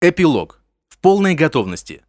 Эпилог. В полной готовности.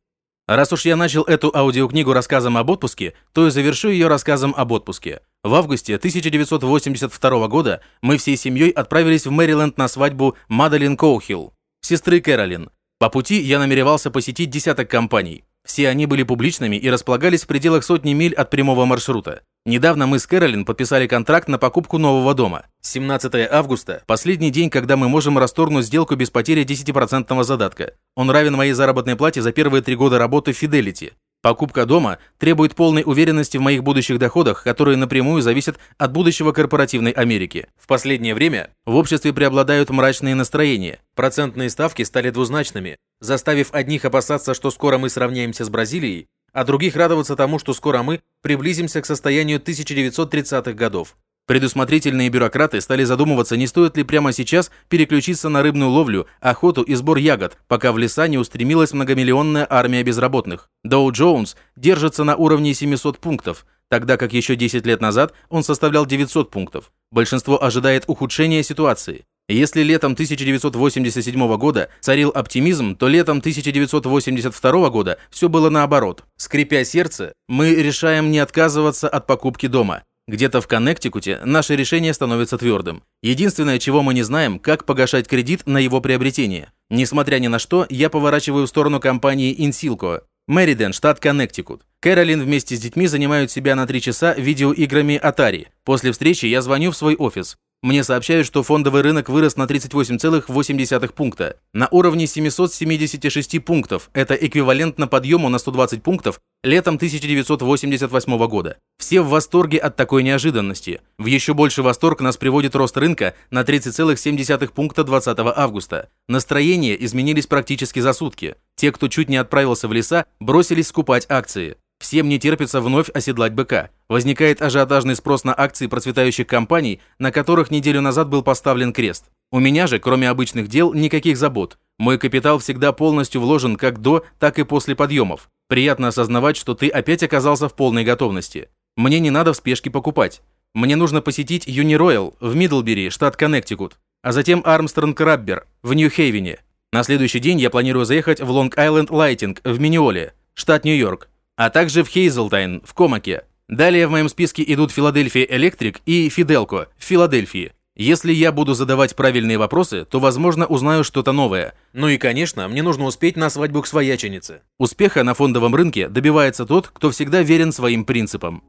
Раз уж я начал эту аудиокнигу рассказом об отпуске, то и завершу ее рассказом об отпуске. В августе 1982 года мы всей семьей отправились в Мэриленд на свадьбу Мадалин Коухилл, сестры Кэролин. По пути я намеревался посетить десяток компаний. Все они были публичными и располагались в пределах сотни миль от прямого маршрута. Недавно мы с Кэролин подписали контракт на покупку нового дома. 17 августа – последний день, когда мы можем расторгнуть сделку без потери 10% задатка. Он равен моей заработной плате за первые три года работы в Fidelity. Покупка дома требует полной уверенности в моих будущих доходах, которые напрямую зависят от будущего корпоративной Америки. В последнее время в обществе преобладают мрачные настроения. Процентные ставки стали двузначными, заставив одних опасаться, что скоро мы сравняемся с Бразилией, а других радоваться тому, что скоро мы приблизимся к состоянию 1930-х годов. Предусмотрительные бюрократы стали задумываться, не стоит ли прямо сейчас переключиться на рыбную ловлю, охоту и сбор ягод, пока в леса не устремилась многомиллионная армия безработных. Доу Джонс держится на уровне 700 пунктов, тогда как еще 10 лет назад он составлял 900 пунктов. Большинство ожидает ухудшения ситуации. Если летом 1987 года царил оптимизм, то летом 1982 года все было наоборот. Скрипя сердце, мы решаем не отказываться от покупки дома. Где-то в Коннектикуте наше решение становится твердым. Единственное, чего мы не знаем, как погашать кредит на его приобретение. Несмотря ни на что, я поворачиваю в сторону компании Insilco. Мэриден, штат Коннектикут. Кэролин вместе с детьми занимают себя на 3 часа видеоиграми Atari. После встречи я звоню в свой офис. Мне сообщают, что фондовый рынок вырос на 38,8 пункта. На уровне 776 пунктов. Это эквивалентно подъему на 120 пунктов летом 1988 года. Все в восторге от такой неожиданности. В еще больший восторг нас приводит рост рынка на 30,7 пункта 20 августа. Настроения изменились практически за сутки. Те, кто чуть не отправился в леса, бросились скупать акции. Всем не терпится вновь оседлать быка. Возникает ажиотажный спрос на акции процветающих компаний, на которых неделю назад был поставлен крест. У меня же, кроме обычных дел, никаких забот. Мой капитал всегда полностью вложен как до, так и после подъемов. Приятно осознавать, что ты опять оказался в полной готовности. Мне не надо в спешке покупать. Мне нужно посетить Uniroyal в Мидлбери, штат Коннектикут, а затем Armstrong Rubber в Нью-Хейвене. На следующий день я планирую заехать в Long Island Lighting в Миниоле, штат Нью-Йорк а также в Hazeltine, в Комаке. Далее в моем списке идут Philadelphia Electric и Fidelcor в Филадельфии. Если я буду задавать правильные вопросы, то, возможно, узнаю что-то новое. Ну и, конечно, мне нужно успеть на свадьбу к свояченице. Успеха на фондовом рынке добивается тот, кто всегда верен своим принципам.